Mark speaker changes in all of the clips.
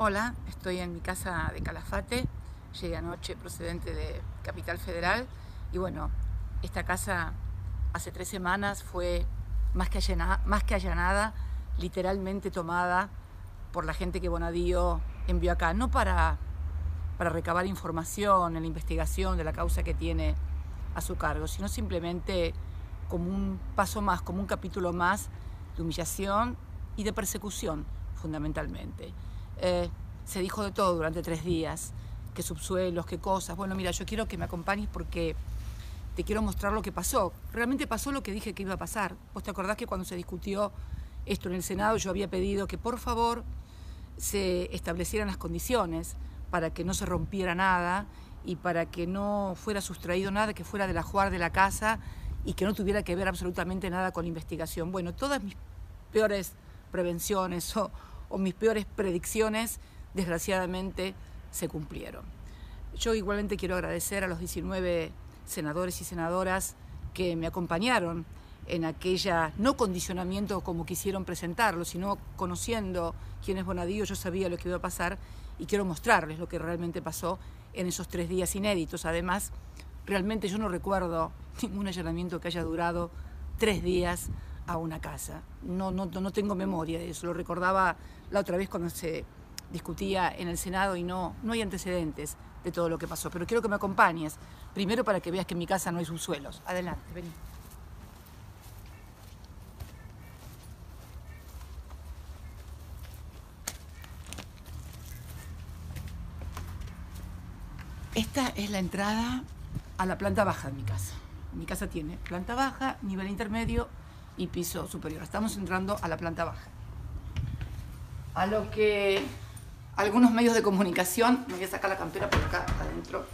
Speaker 1: Hola, estoy en mi casa de Calafate, llegué anoche procedente de Capital Federal y bueno, esta casa hace tres semanas fue más que, allanada, más que allanada, literalmente tomada por la gente que Bonadío envió acá, no para, para recabar información en la investigación de la causa que tiene a su cargo, sino simplemente como un paso más, como un capítulo más de humillación y de persecución, fundamentalmente. Eh, se dijo de todo durante tres días, qué subsuelos, qué cosas. Bueno, mira, yo quiero que me acompañes porque te quiero mostrar lo que pasó. Realmente pasó lo que dije que iba a pasar. ¿Vos te acordás que cuando se discutió esto en el Senado yo había pedido que por favor se establecieran las condiciones para que no se rompiera nada y para que no fuera sustraído nada que fuera del ajuar de la casa y que no tuviera que ver absolutamente nada con la investigación. Bueno, todas mis peores prevenciones o, o mis peores predicciones, desgraciadamente, se cumplieron. Yo igualmente quiero agradecer a los 19 senadores y senadoras que me acompañaron en aquella, no condicionamiento como quisieron presentarlo, sino conociendo quién es Bonadío, yo sabía lo que iba a pasar y quiero mostrarles lo que realmente pasó en esos tres días inéditos. Además, realmente yo no recuerdo ningún allanamiento que haya durado tres días a una casa. No, no, no tengo memoria de eso, lo recordaba la otra vez cuando se discutía en el Senado y no, no hay antecedentes de todo lo que pasó. Pero quiero que me acompañes, primero para que veas que en mi casa no hay subsuelos. Adelante, vení. Esta es la entrada a la planta baja de mi casa. Mi casa tiene planta baja, nivel intermedio y piso superior. Estamos entrando a la planta baja. A lo que algunos medios de comunicación, me voy a sacar la campera por acá adentro,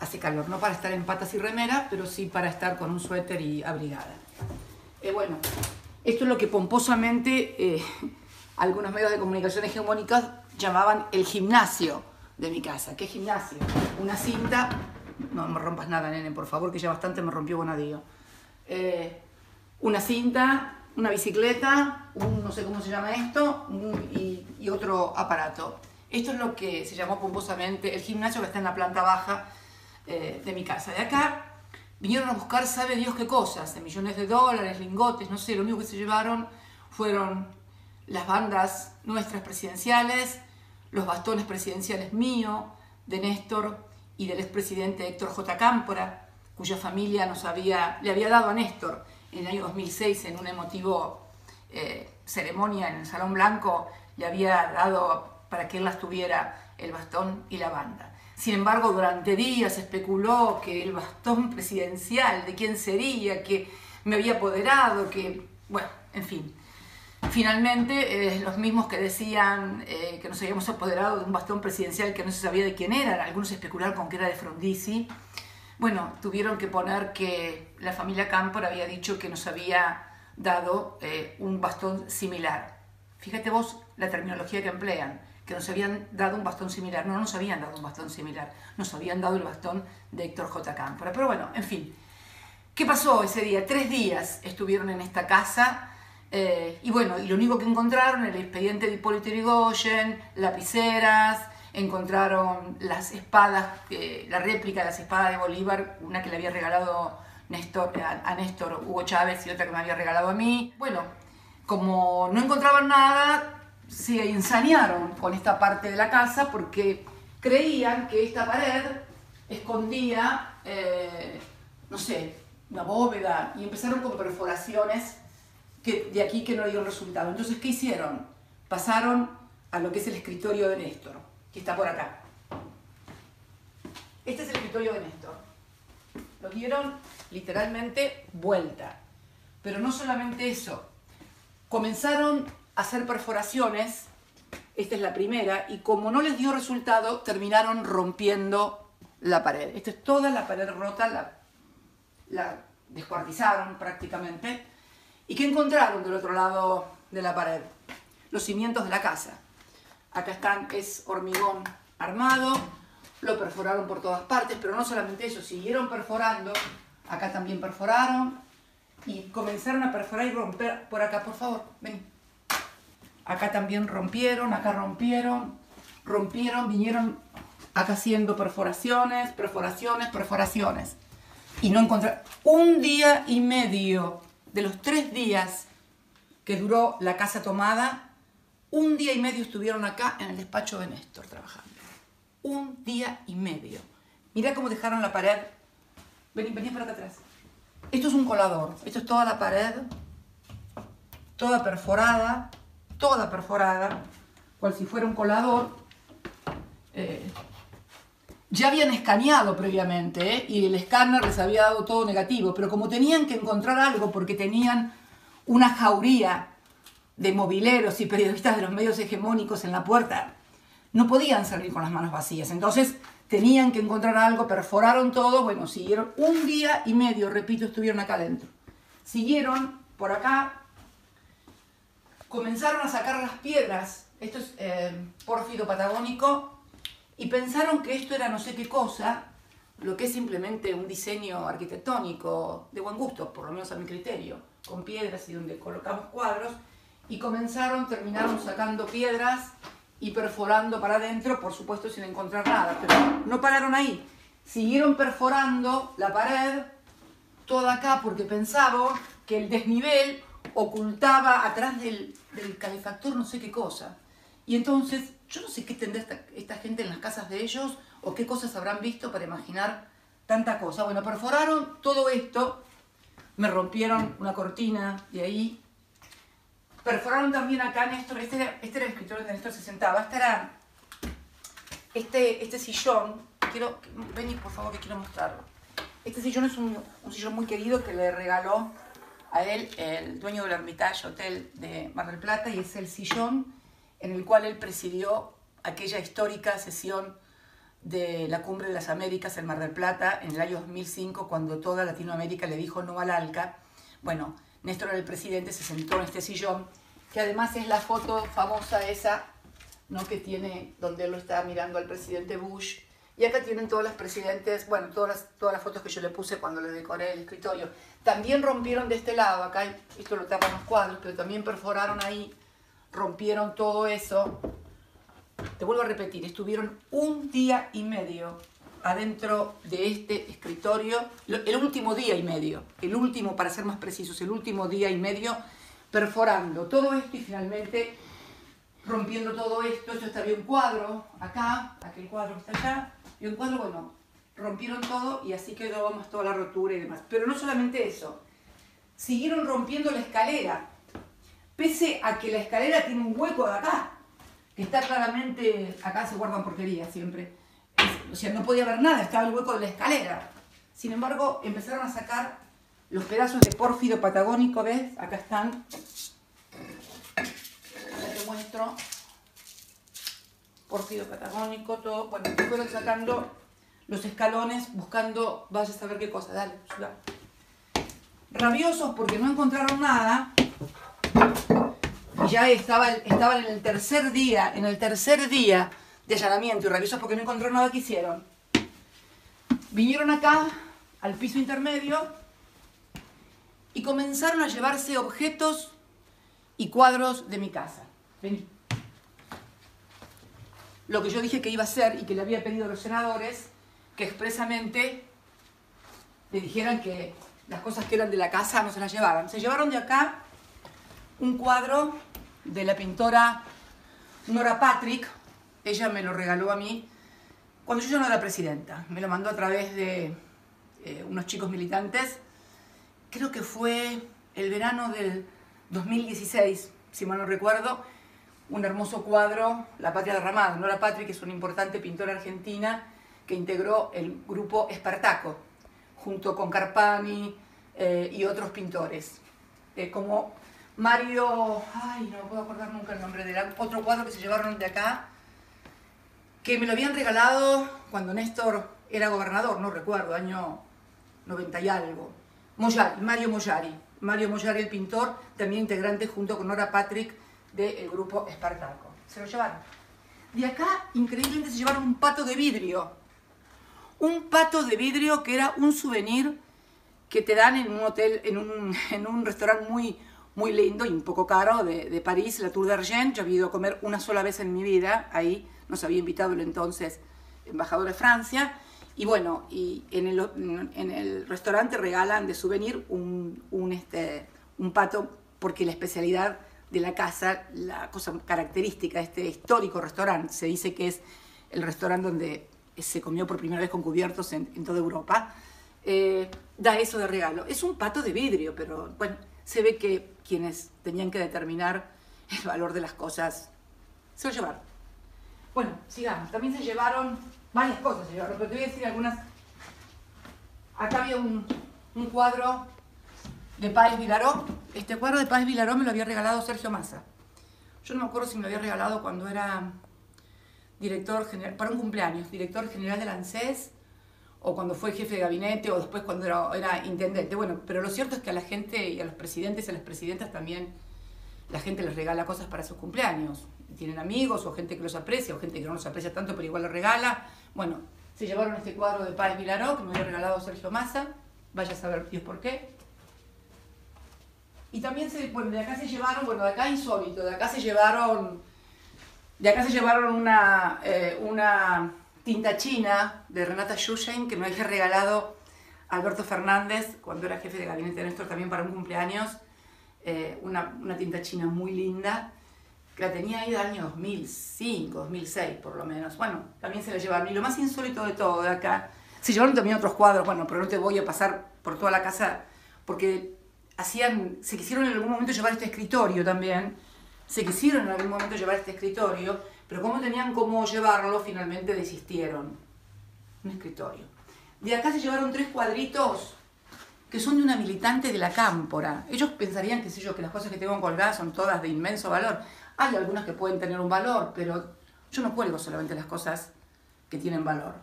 Speaker 1: hace calor, no para estar en patas y remera, pero sí para estar con un suéter y abrigada. Eh, bueno, esto es lo que pomposamente eh, algunos medios de comunicación hegemónicos llamaban el gimnasio de mi casa. ¿Qué gimnasio? Una cinta, no me rompas nada, nene, por favor, que ya bastante me rompió Bonadío. Eh, una cinta, una bicicleta, un, no sé cómo se llama esto, y, otro aparato. Esto es lo que se llamó pomposamente el gimnasio que está en la planta baja eh, de mi casa. De acá vinieron a buscar, sabe Dios qué cosas, de millones de dólares, lingotes, no sé, lo único que se llevaron fueron las bandas nuestras presidenciales, los bastones presidenciales mío, de Néstor y del expresidente Héctor J. Cámpora, cuya familia nos había, le había dado a Néstor en el año 2006 en un emotivo eh, ceremonia en el Salón Blanco, le había dado para que él las tuviera el bastón y la banda. Sin embargo, durante días especuló que el bastón presidencial, de quién sería, que me había apoderado, que, bueno, en fin. Finalmente, eh, los mismos que decían eh, que nos habíamos apoderado de un bastón presidencial que no se sabía de quién era, algunos especularon con que era de Frondizi, bueno, tuvieron que poner que la familia Campor había dicho que nos había dado eh, un bastón similar. Fíjate vos la terminología que emplean, que nos habían dado un bastón similar. No, nos habían dado un bastón similar, nos habían dado el bastón de Héctor J. Cámpora. Pero bueno, en fin. ¿Qué pasó ese día? Tres días estuvieron en esta casa eh, y bueno, y lo único que encontraron, el expediente de Hipólito Yrigoyen, lapiceras, encontraron las espadas, eh, la réplica de las espadas de Bolívar, una que le había regalado Néstor, a, Néstor Hugo Chávez y otra que me había regalado a mí. Bueno, como no encontraban nada, se ensañaron con esta parte de la casa porque creían que esta pared escondía, eh, no sé, una bóveda y empezaron con perforaciones que, de aquí que no dieron resultado. Entonces, ¿qué hicieron? Pasaron a lo que es el escritorio de Néstor que está por acá. Este es el escritorio de Néstor. Lo dieron literalmente vuelta. Pero no solamente eso. Comenzaron a hacer perforaciones, esta es la primera, y como no les dio resultado, terminaron rompiendo la pared. Esta es toda la pared rota, la, descuartizaron prácticamente. ¿Y qué encontraron del otro lado de la pared? Los cimientos de la casa. Acá están, es hormigón armado, lo perforaron por todas partes, pero no solamente eso, siguieron perforando, acá también perforaron y comenzaron a perforar y romper por acá, por favor, ven. Acá también rompieron, acá rompieron, rompieron, vinieron acá haciendo perforaciones, perforaciones, perforaciones. Y no encontraron. Un día y medio de los tres días que duró la casa tomada, un día y medio estuvieron acá en el despacho de Néstor trabajando. Un día y medio. Mirá cómo dejaron la pared. Vení, vení para acá atrás. Esto es un colador. Esto es toda la pared. Toda perforada. Toda perforada. Cual si fuera un colador. Eh, ya habían escaneado previamente ¿eh? y el escáner les había dado todo negativo, pero como tenían que encontrar algo porque tenían una jauría de mobileros y periodistas de los medios hegemónicos en la puerta, no podían salir con las manos vacías. Entonces tenían que encontrar algo, perforaron todo, bueno, siguieron un día y medio, repito, estuvieron acá adentro. Siguieron por acá, comenzaron a sacar las piedras, esto es eh, pórfido patagónico, y pensaron que esto era no sé qué cosa, lo que es simplemente un diseño arquitectónico de buen gusto, por lo menos a mi criterio, con piedras y donde colocamos cuadros, y comenzaron, terminaron sacando piedras y perforando para adentro, por supuesto sin encontrar nada, pero no pararon ahí, siguieron perforando la pared toda acá porque pensaban que el desnivel ocultaba atrás del, del calefactor no sé qué cosa. Y entonces, yo no sé qué tendrá esta, gente en las casas de ellos o qué cosas habrán visto para imaginar tanta cosa. Bueno, perforaron todo esto, me rompieron una cortina de ahí, perforaron también acá, Néstor, este era, este era el escritorio donde Néstor se sentaba, este era este, este sillón, quiero, vení por favor que quiero mostrarlo. Este sillón es un, un sillón muy querido que le regaló a él el dueño del Hermitage Hotel de Mar del Plata y es el sillón en el cual él presidió aquella histórica sesión de la Cumbre de las Américas en Mar del Plata en el año 2005, cuando toda Latinoamérica le dijo no al ALCA. Bueno, Néstor, el presidente, se sentó en este sillón, que además es la foto famosa esa, ¿no? que tiene, donde él lo está mirando al presidente Bush. Y acá tienen todos los presidentes, bueno, todas las, todas las fotos que yo le puse cuando le decoré el escritorio. También rompieron de este lado, acá esto lo tapan los cuadros, pero también perforaron ahí rompieron todo eso. Te vuelvo a repetir, estuvieron un día y medio adentro de este escritorio, el último día y medio, el último, para ser más precisos, el último día y medio, perforando todo esto y finalmente rompiendo todo esto. Esto está bien un cuadro acá, aquel cuadro está allá, y un cuadro, bueno, rompieron todo y así quedó vamos, toda la rotura y demás. Pero no solamente eso, siguieron rompiendo la escalera pese a que la escalera tiene un hueco de acá, que está claramente, acá se guardan porquerías siempre, o sea, no podía haber nada, estaba el hueco de la escalera. Sin embargo, empezaron a sacar los pedazos de pórfido patagónico, ¿ves? Acá están. Ya te muestro. Pórfido patagónico, todo. Bueno, fueron sacando los escalones, buscando, vaya a saber qué cosa, dale, Rabiosos porque no encontraron nada, y ya estaban, estaban en el tercer día, en el tercer día de allanamiento y revisos porque no encontró nada que hicieron. Vinieron acá, al piso intermedio, y comenzaron a llevarse objetos y cuadros de mi casa. Vení. Lo que yo dije que iba a hacer y que le había pedido a los senadores, que expresamente le dijeran que las cosas que eran de la casa no se las llevaran. Se llevaron de acá un cuadro de la pintora Nora Patrick. Ella me lo regaló a mí cuando yo ya no era presidenta. Me lo mandó a través de eh, unos chicos militantes. Creo que fue el verano del 2016, si mal no recuerdo. Un hermoso cuadro, La Patria Derramada. Nora Patrick es una importante pintora argentina que integró el grupo Espartaco, junto con Carpani eh, y otros pintores. Eh, como Mario, ay, no puedo acordar nunca el nombre del otro cuadro que se llevaron de acá, que me lo habían regalado cuando Néstor era gobernador, no recuerdo, año 90 y algo. Mario Moyari. Mario Moyari, el pintor, también integrante junto con Nora Patrick del grupo Espartaco. Se lo llevaron. De acá, increíblemente, se llevaron un pato de vidrio. Un pato de vidrio que era un souvenir que te dan en un hotel, en un, en un restaurante muy, muy lindo y un poco caro de, de París, la Tour d'Argent. Yo había ido a comer una sola vez en mi vida, ahí nos había invitado el entonces embajador de Francia. Y bueno, y en el, en el restaurante regalan de souvenir un, un, este, un pato porque la especialidad de la casa, la cosa característica de este histórico restaurante, se dice que es el restaurante donde se comió por primera vez con cubiertos en, toda Europa, eh, da eso de regalo. Es un pato de vidrio, pero bueno, se ve que quienes tenían que determinar el valor de las cosas se lo llevaron. Bueno, sigamos. También se llevaron varias cosas, se llevaron, pero te voy a decir algunas. Acá había un, un cuadro de Páez Vilaró. Este cuadro de Páez Vilaró me lo había regalado Sergio Massa. Yo no me acuerdo si me lo había regalado cuando era director general, para un cumpleaños, director general del ANSES, o cuando fue jefe de gabinete, o después cuando era, era, intendente. Bueno, pero lo cierto es que a la gente y a los presidentes y a las presidentas también la gente les regala cosas para sus cumpleaños. Tienen amigos o gente que los aprecia, o gente que no los aprecia tanto, pero igual los regala. Bueno, se llevaron este cuadro de Páez Vilaró, que me había regalado Sergio Massa, vaya a saber Dios por qué. Y también se, bueno, de acá se llevaron, bueno, de acá insólito, de acá se llevaron, de acá se llevaron una, eh, una tinta china de Renata Schushen que me había regalado Alberto Fernández cuando era jefe de gabinete de Néstor también para un cumpleaños. Eh, una, una, tinta china muy linda, que la tenía ahí del año 2005, 2006 por lo menos. Bueno, también se la llevaron. Y lo más insólito de todo de acá, se llevaron también otros cuadros, bueno, pero no te voy a pasar por toda la casa porque hacían, se quisieron en algún momento llevar este escritorio también, se quisieron en algún momento llevar este escritorio, pero como tenían cómo llevarlo, finalmente desistieron. Un escritorio. De acá se llevaron tres cuadritos que son de una militante de la cámpora. Ellos pensarían, qué sé yo, que las cosas que tengo colgadas son todas de inmenso valor. Hay algunas que pueden tener un valor, pero yo no cuelgo solamente las cosas que tienen valor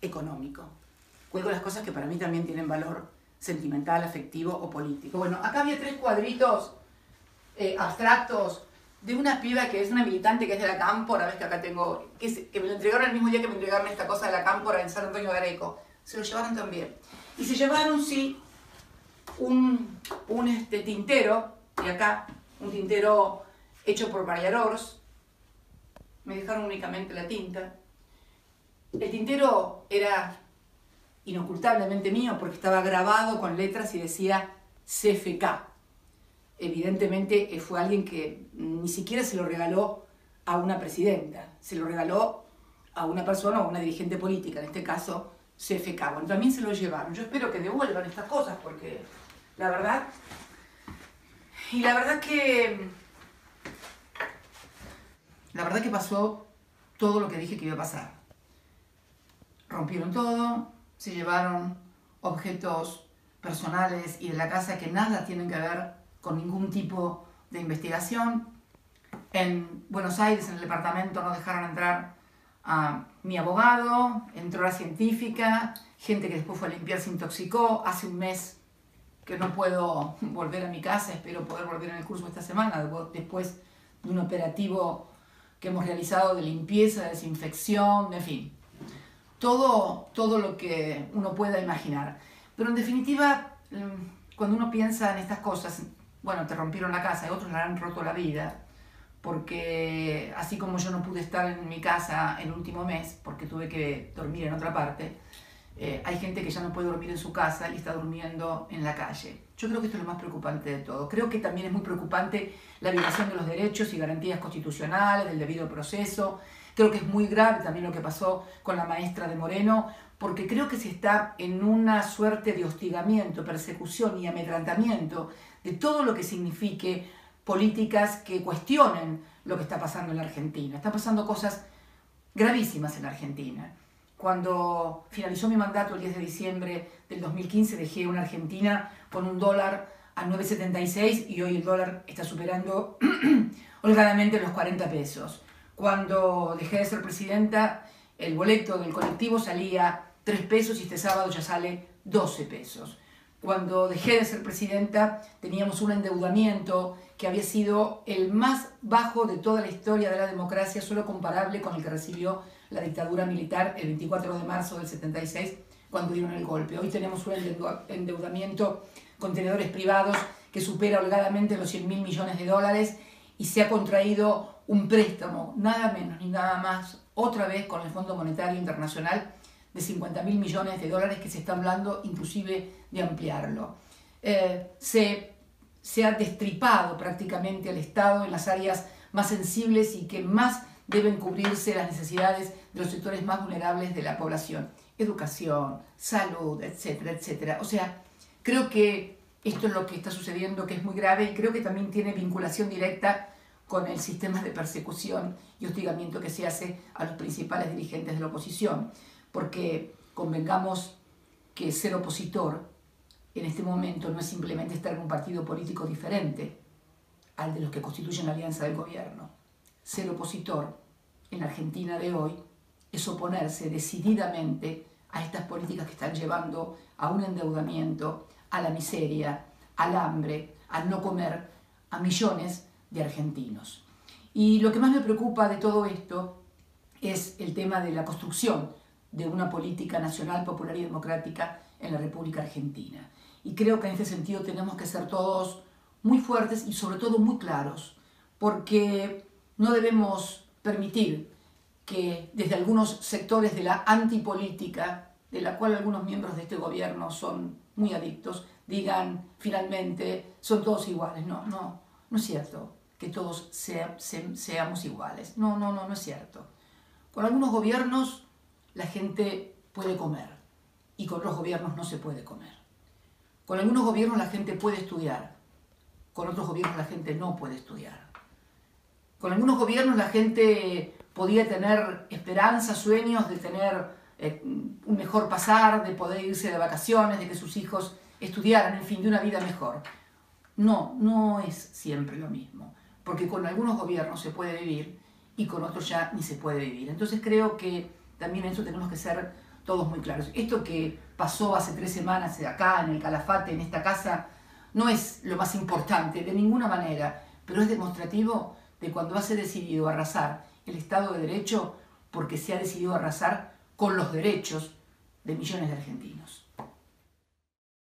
Speaker 1: económico. Cuelgo las cosas que para mí también tienen valor sentimental, afectivo o político. Bueno, acá había tres cuadritos eh, abstractos de una piba que es una militante que es de la Cámpora, ves que acá tengo, que, me lo entregaron el mismo día que me entregaron esta cosa de la Cámpora en San Antonio de Areco. Se lo llevaron también. Y se llevaron, sí, un, un este, tintero, y acá, un tintero hecho por Rors. Me dejaron únicamente la tinta. El tintero era inocultablemente mío porque estaba grabado con letras y decía CFK. Evidentemente eh, fue alguien que ni siquiera se lo regaló a una presidenta, se lo regaló a una persona o a una dirigente política, en este caso CFK. Bueno, también se lo llevaron. Yo espero que devuelvan estas cosas porque la verdad... Y la verdad que... La verdad que pasó todo lo que dije que iba a pasar. Rompieron todo, se llevaron objetos personales y de la casa que nada tienen que ver con ningún tipo de investigación. En Buenos Aires, en el departamento, no dejaron entrar a mi abogado, entró la científica, gente que después fue a limpiar se intoxicó. Hace un mes que no puedo volver a mi casa, espero poder volver en el curso esta semana, después de un operativo que hemos realizado de limpieza, desinfección, en fin, todo, todo lo que uno pueda imaginar. Pero en definitiva, mm, cuando uno piensa en estas cosas, bueno, te rompieron la casa y otros le han roto la vida, porque así como yo no pude estar en mi casa el último mes, porque tuve que dormir en otra parte, eh, hay gente que ya no puede dormir en su casa y está durmiendo en la calle. Yo creo que esto es lo más preocupante de todo. Creo que también es muy preocupante la violación de los derechos y garantías constitucionales, del debido proceso, Creo que es muy grave también lo que pasó con la maestra de Moreno, porque creo que se está en una suerte de hostigamiento, persecución y amedrantamiento de todo lo que signifique políticas que cuestionen lo que está pasando en la Argentina. Están pasando cosas gravísimas en la Argentina. Cuando finalizó mi mandato el 10 de diciembre del 2015, dejé una Argentina con un dólar a 9,76 y hoy el dólar está superando holgadamente los 40 pesos. Cuando dejé de ser presidenta, el boleto del colectivo salía 3 pesos y este sábado ya sale 12 pesos. Cuando dejé de ser presidenta, teníamos un endeudamiento que había sido el más bajo de toda la historia de la democracia, solo comparable con el que recibió la dictadura militar el 24 de marzo del 76, cuando dieron el golpe. Hoy tenemos un endeudamiento con tenedores privados que supera holgadamente los 100 mil millones de dólares y se ha contraído un préstamo, nada menos ni nada más, otra vez con el Fondo Monetario Internacional de 50 mil millones de dólares que se está hablando inclusive de ampliarlo. Eh, se, se ha destripado prácticamente al Estado en las áreas más sensibles y que más deben cubrirse las necesidades de los sectores más vulnerables de la población. Educación, salud, etcétera, etcétera. O sea, creo que esto es lo que está sucediendo, que es muy grave y creo que también tiene vinculación directa con el sistema de persecución y hostigamiento que se hace a los principales dirigentes de la oposición. Porque convengamos que ser opositor en este momento no es simplemente estar en un partido político diferente al de los que constituyen la alianza del gobierno. Ser opositor en la Argentina de hoy es oponerse decididamente a estas políticas que están llevando a un endeudamiento, a la miseria, al hambre, al no comer a millones de argentinos. Y lo que más me preocupa de todo esto es el tema de la construcción de una política nacional, popular y democrática en la República Argentina. Y creo que en ese sentido tenemos que ser todos muy fuertes y sobre todo muy claros, porque no debemos permitir que desde algunos sectores de la antipolítica, de la cual algunos miembros de este gobierno son muy adictos, digan finalmente son todos iguales. No, no, no es cierto que todos seamos iguales. No, no, no, no es cierto. Con algunos gobiernos la gente puede comer y con otros gobiernos no se puede comer. Con algunos gobiernos la gente puede estudiar, con otros gobiernos la gente no puede estudiar. Con algunos gobiernos la gente podía tener esperanzas, sueños de tener eh, un mejor pasar, de poder irse de vacaciones, de que sus hijos estudiaran, en fin, de una vida mejor. No, no es siempre lo mismo, porque con algunos gobiernos se puede vivir y con otros ya ni se puede vivir. Entonces creo que también en eso tenemos que ser todos muy claros. Esto que pasó hace tres semanas acá, en el Calafate, en esta casa, no es lo más importante de ninguna manera, pero es demostrativo de cuando se decidido arrasar el Estado de Derecho porque se ha decidido arrasar con los derechos de millones de argentinos.